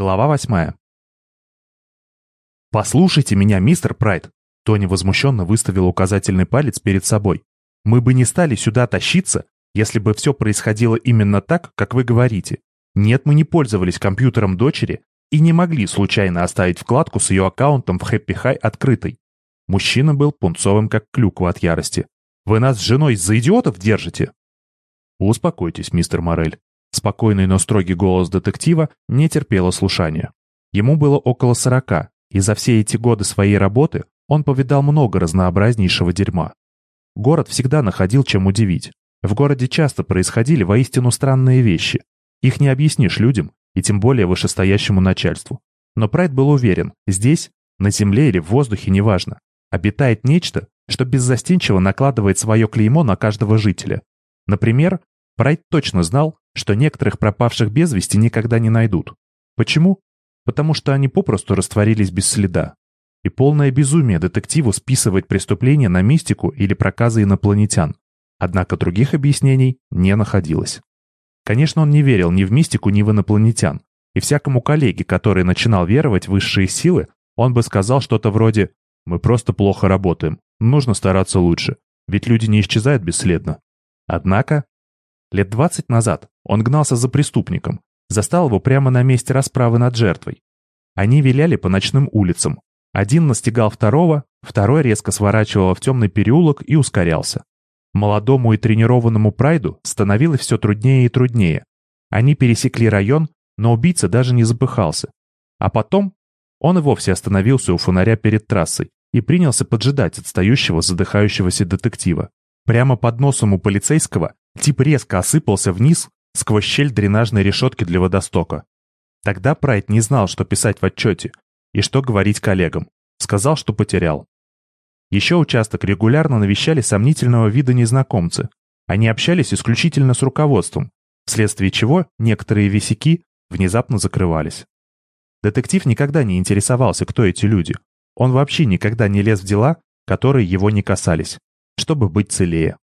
Глава восьмая. «Послушайте меня, мистер Прайд!» Тони возмущенно выставил указательный палец перед собой. «Мы бы не стали сюда тащиться, если бы все происходило именно так, как вы говорите. Нет, мы не пользовались компьютером дочери и не могли случайно оставить вкладку с ее аккаунтом в Happy High открытой. Мужчина был пунцовым, как клюква от ярости. «Вы нас с женой за идиотов держите?» «Успокойтесь, мистер Морель». Спокойный, но строгий голос детектива не терпело слушания. Ему было около сорока, и за все эти годы своей работы он повидал много разнообразнейшего дерьма. Город всегда находил чем удивить. В городе часто происходили воистину странные вещи. Их не объяснишь людям, и тем более вышестоящему начальству. Но Прайд был уверен, здесь, на земле или в воздухе, неважно, обитает нечто, что беззастенчиво накладывает свое клеймо на каждого жителя. Например, Прайд точно знал, что некоторых пропавших без вести никогда не найдут. Почему? потому что они попросту растворились без следа. И полное безумие детективу списывать преступление на мистику или проказы инопланетян. Однако других объяснений не находилось. Конечно, он не верил ни в мистику, ни в инопланетян. И всякому коллеге, который начинал веровать в высшие силы, он бы сказал что-то вроде «Мы просто плохо работаем, нужно стараться лучше, ведь люди не исчезают бесследно». Однако, лет 20 назад он гнался за преступником, Застал его прямо на месте расправы над жертвой. Они виляли по ночным улицам. Один настигал второго, второй резко сворачивал в темный переулок и ускорялся. Молодому и тренированному Прайду становилось все труднее и труднее. Они пересекли район, но убийца даже не запыхался. А потом он и вовсе остановился у фонаря перед трассой и принялся поджидать отстающего задыхающегося детектива. Прямо под носом у полицейского тип резко осыпался вниз, сквозь щель дренажной решетки для водостока. Тогда Прайд не знал, что писать в отчете и что говорить коллегам. Сказал, что потерял. Еще участок регулярно навещали сомнительного вида незнакомцы. Они общались исключительно с руководством, вследствие чего некоторые висяки внезапно закрывались. Детектив никогда не интересовался, кто эти люди. Он вообще никогда не лез в дела, которые его не касались, чтобы быть целее.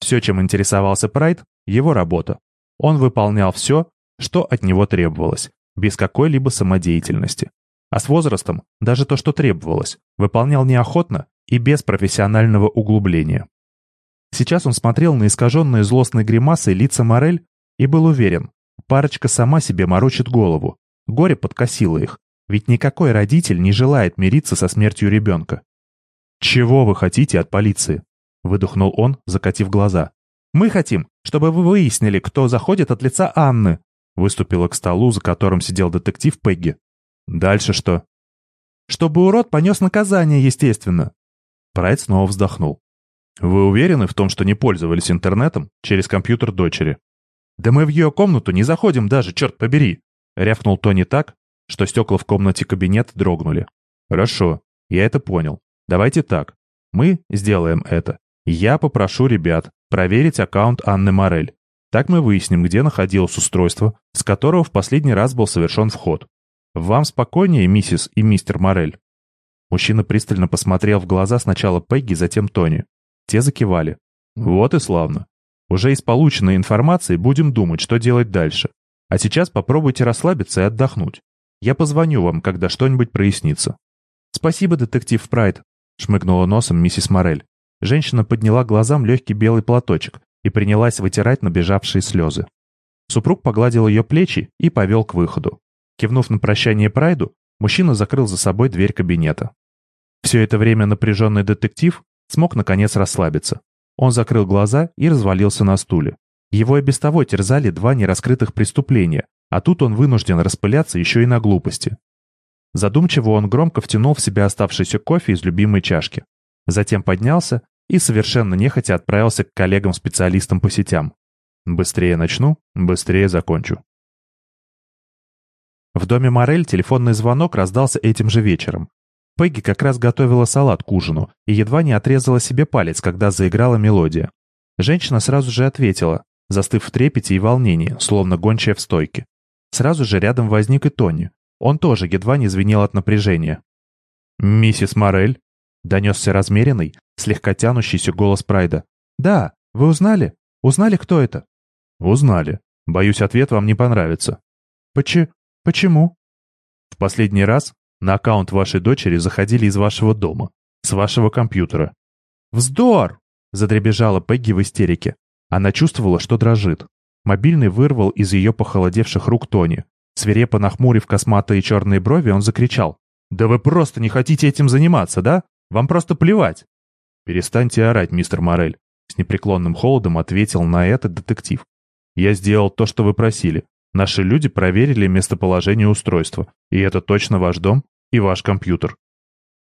Все, чем интересовался Прайд, его работа. Он выполнял все, что от него требовалось, без какой-либо самодеятельности. А с возрастом даже то, что требовалось, выполнял неохотно и без профессионального углубления. Сейчас он смотрел на искаженные злостной гримасой лица Морель и был уверен, парочка сама себе морочит голову. Горе подкосило их, ведь никакой родитель не желает мириться со смертью ребенка. «Чего вы хотите от полиции?» — выдохнул он, закатив глаза. «Мы хотим, чтобы вы выяснили, кто заходит от лица Анны», выступила к столу, за которым сидел детектив Пегги. «Дальше что?» «Чтобы урод понес наказание, естественно». Прайд снова вздохнул. «Вы уверены в том, что не пользовались интернетом через компьютер дочери?» «Да мы в ее комнату не заходим даже, черт побери!» Рявкнул Тони так, что стекла в комнате кабинета дрогнули. «Хорошо, я это понял. Давайте так. Мы сделаем это. Я попрошу ребят проверить аккаунт Анны Морель. Так мы выясним, где находилось устройство, с которого в последний раз был совершен вход. Вам спокойнее, миссис и мистер Морель?» Мужчина пристально посмотрел в глаза сначала Пегги, затем Тони. Те закивали. «Вот и славно. Уже из полученной информации будем думать, что делать дальше. А сейчас попробуйте расслабиться и отдохнуть. Я позвоню вам, когда что-нибудь прояснится». «Спасибо, детектив Прайд», — шмыгнула носом миссис Морель. Женщина подняла глазам легкий белый платочек и принялась вытирать набежавшие слезы. Супруг погладил ее плечи и повел к выходу. Кивнув на прощание Прайду, мужчина закрыл за собой дверь кабинета. Все это время напряженный детектив смог наконец расслабиться. Он закрыл глаза и развалился на стуле. Его и без того терзали два нераскрытых преступления, а тут он вынужден распыляться еще и на глупости. Задумчиво он громко втянул в себя оставшийся кофе из любимой чашки. Затем поднялся и совершенно нехотя отправился к коллегам-специалистам по сетям. Быстрее начну, быстрее закончу. В доме Морель телефонный звонок раздался этим же вечером. Пегги как раз готовила салат к ужину и едва не отрезала себе палец, когда заиграла мелодия. Женщина сразу же ответила, застыв в трепете и волнении, словно гончая в стойке. Сразу же рядом возник и Тони. Он тоже едва не звенел от напряжения. «Миссис Морель?» — донесся размеренный, слегка тянущийся голос Прайда. «Да, вы узнали? Узнали, кто это?» «Узнали. Боюсь, ответ вам не понравится». «Почему?» последний раз на аккаунт вашей дочери заходили из вашего дома, с вашего компьютера. «Вздор!» — задребежала Пегги в истерике. Она чувствовала, что дрожит. Мобильный вырвал из ее похолодевших рук Тони. Свирепо нахмурив косматые черные брови, он закричал. «Да вы просто не хотите этим заниматься, да? Вам просто плевать!» «Перестаньте орать, мистер Морель», — с непреклонным холодом ответил на это детектив. «Я сделал то, что вы просили. Наши люди проверили местоположение устройства, и это точно ваш дом и ваш компьютер.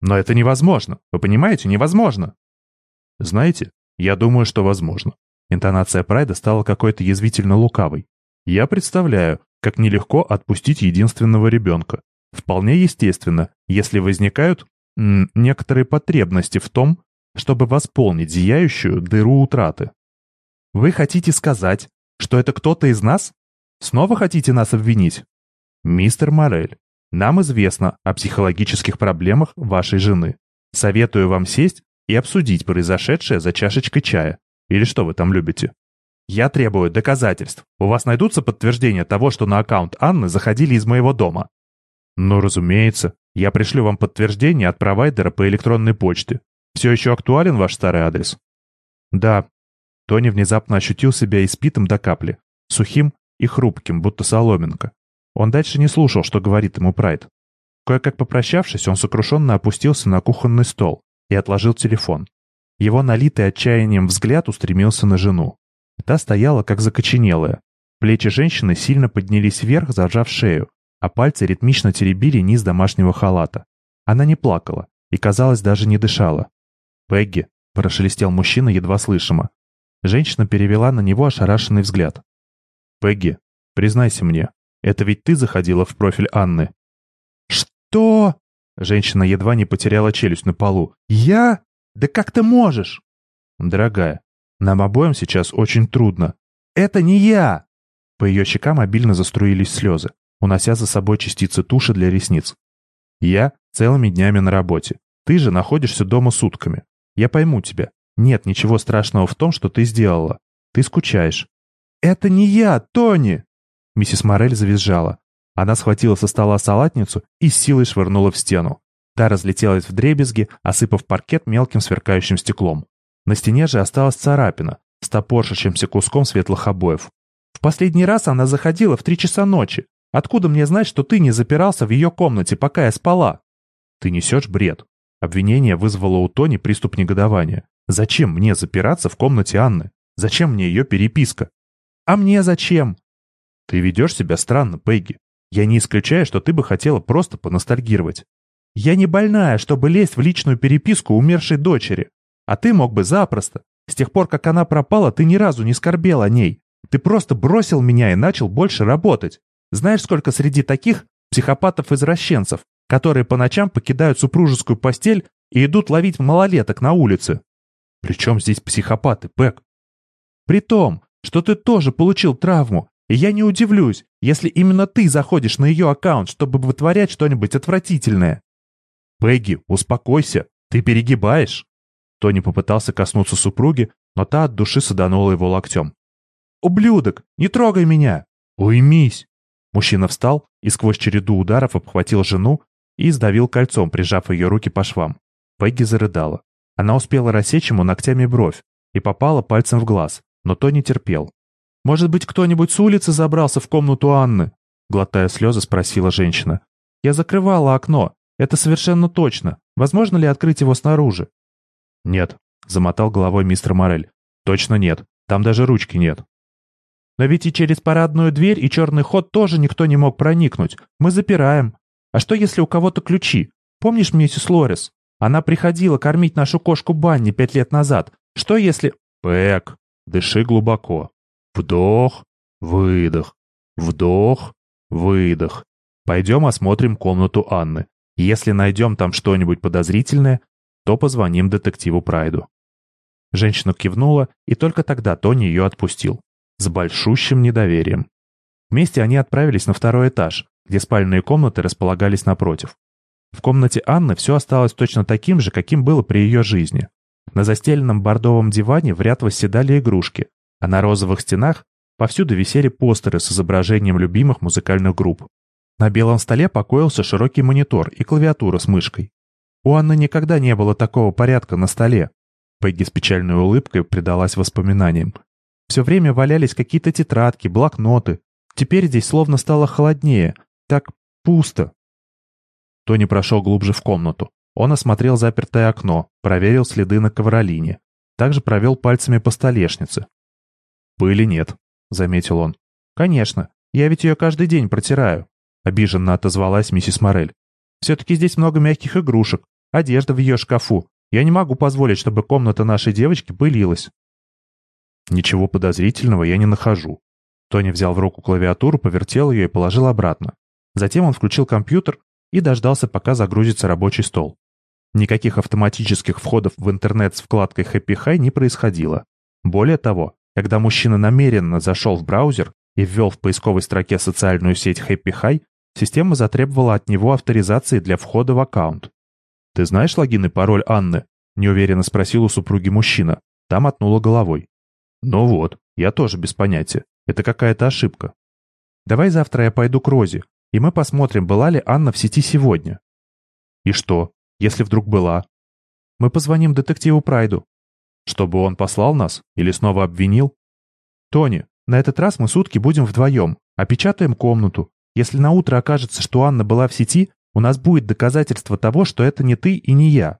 Но это невозможно. Вы понимаете, невозможно. Знаете, я думаю, что возможно. Интонация Прайда стала какой-то язвительно лукавой. Я представляю, как нелегко отпустить единственного ребенка. Вполне естественно, если возникают некоторые потребности в том, чтобы восполнить зияющую дыру утраты. Вы хотите сказать, что это кто-то из нас? Снова хотите нас обвинить? Мистер Морель, нам известно о психологических проблемах вашей жены. Советую вам сесть и обсудить произошедшее за чашечкой чая. Или что вы там любите? Я требую доказательств. У вас найдутся подтверждения того, что на аккаунт Анны заходили из моего дома? Ну, разумеется. Я пришлю вам подтверждение от провайдера по электронной почте. Все еще актуален ваш старый адрес? Да. Тони внезапно ощутил себя испитым до капли, сухим и хрупким, будто соломинка. Он дальше не слушал, что говорит ему Прайд. Кое-как попрощавшись, он сокрушенно опустился на кухонный стол и отложил телефон. Его налитый отчаянием взгляд устремился на жену. Та стояла, как закоченелая. Плечи женщины сильно поднялись вверх, зажав шею, а пальцы ритмично теребили низ домашнего халата. Она не плакала и, казалось, даже не дышала. «Пегги», — прошелестел мужчина едва слышимо. Женщина перевела на него ошарашенный взгляд. «Пегги, признайся мне, это ведь ты заходила в профиль Анны?» «Что?» Женщина едва не потеряла челюсть на полу. «Я? Да как ты можешь?» «Дорогая, нам обоим сейчас очень трудно». «Это не я!» По ее щекам обильно заструились слезы, унося за собой частицы туши для ресниц. «Я целыми днями на работе. Ты же находишься дома сутками. Я пойму тебя. Нет ничего страшного в том, что ты сделала. Ты скучаешь». «Это не я, Тони!» Миссис Морель завизжала. Она схватила со стола салатницу и с силой швырнула в стену. Та разлетелась в дребезги, осыпав паркет мелким сверкающим стеклом. На стене же осталась царапина с топорщащимся куском светлых обоев. «В последний раз она заходила в три часа ночи. Откуда мне знать, что ты не запирался в ее комнате, пока я спала?» «Ты несешь бред». Обвинение вызвало у Тони приступ негодования. «Зачем мне запираться в комнате Анны? Зачем мне ее переписка?» «А мне зачем?» Ты ведешь себя странно, Пегги. Я не исключаю, что ты бы хотела просто поностальгировать. Я не больная, чтобы лезть в личную переписку умершей дочери. А ты мог бы запросто. С тех пор, как она пропала, ты ни разу не скорбел о ней. Ты просто бросил меня и начал больше работать. Знаешь, сколько среди таких психопатов-извращенцев, которые по ночам покидают супружескую постель и идут ловить малолеток на улице? При чем здесь психопаты, Пэк? При том, что ты тоже получил травму и я не удивлюсь, если именно ты заходишь на ее аккаунт, чтобы вытворять что-нибудь отвратительное. Пегги, успокойся, ты перегибаешь. Тони попытался коснуться супруги, но та от души саданула его локтем. «Ублюдок, не трогай меня!» «Уймись!» Мужчина встал и сквозь череду ударов обхватил жену и сдавил кольцом, прижав ее руки по швам. Пегги зарыдала. Она успела рассечь ему ногтями бровь и попала пальцем в глаз, но Тони терпел. Может быть, кто-нибудь с улицы забрался в комнату Анны?» Глотая слезы, спросила женщина. «Я закрывала окно. Это совершенно точно. Возможно ли открыть его снаружи?» «Нет», — замотал головой мистер Морель. «Точно нет. Там даже ручки нет». «Но ведь и через парадную дверь и черный ход тоже никто не мог проникнуть. Мы запираем. А что, если у кого-то ключи? Помнишь миссис Лорис? Она приходила кормить нашу кошку Банни пять лет назад. Что если...» «Пэк, дыши глубоко», Вдох, выдох, вдох, выдох. Пойдем осмотрим комнату Анны. Если найдем там что-нибудь подозрительное, то позвоним детективу Прайду. Женщина кивнула, и только тогда Тони ее отпустил. С большущим недоверием. Вместе они отправились на второй этаж, где спальные комнаты располагались напротив. В комнате Анны все осталось точно таким же, каким было при ее жизни. На застеленном бордовом диване в ряд восседали игрушки, а на розовых стенах повсюду висели постеры с изображением любимых музыкальных групп. На белом столе покоился широкий монитор и клавиатура с мышкой. У Анны никогда не было такого порядка на столе. Пегги с печальной улыбкой предалась воспоминаниям. Все время валялись какие-то тетрадки, блокноты. Теперь здесь словно стало холоднее. Так пусто. Тони прошел глубже в комнату. Он осмотрел запертое окно, проверил следы на ковролине. Также провел пальцами по столешнице. «Пыли нет», — заметил он. «Конечно. Я ведь ее каждый день протираю», — обиженно отозвалась миссис Морель. «Все-таки здесь много мягких игрушек, одежда в ее шкафу. Я не могу позволить, чтобы комната нашей девочки пылилась». «Ничего подозрительного я не нахожу». Тони взял в руку клавиатуру, повертел ее и положил обратно. Затем он включил компьютер и дождался, пока загрузится рабочий стол. Никаких автоматических входов в интернет с вкладкой Happy High не происходило. Более того, когда мужчина намеренно зашел в браузер и ввел в поисковой строке социальную сеть Happy High, система затребовала от него авторизации для входа в аккаунт. «Ты знаешь логин и пароль Анны?» – неуверенно спросил у супруги мужчина. Там отнула головой. «Ну вот, я тоже без понятия. Это какая-то ошибка. Давай завтра я пойду к Розе, и мы посмотрим, была ли Анна в сети сегодня». «И что? если вдруг была. Мы позвоним детективу Прайду. Чтобы он послал нас или снова обвинил? Тони, на этот раз мы сутки будем вдвоем, опечатаем комнату. Если на утро окажется, что Анна была в сети, у нас будет доказательство того, что это не ты и не я.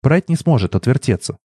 Прайд не сможет отвертеться.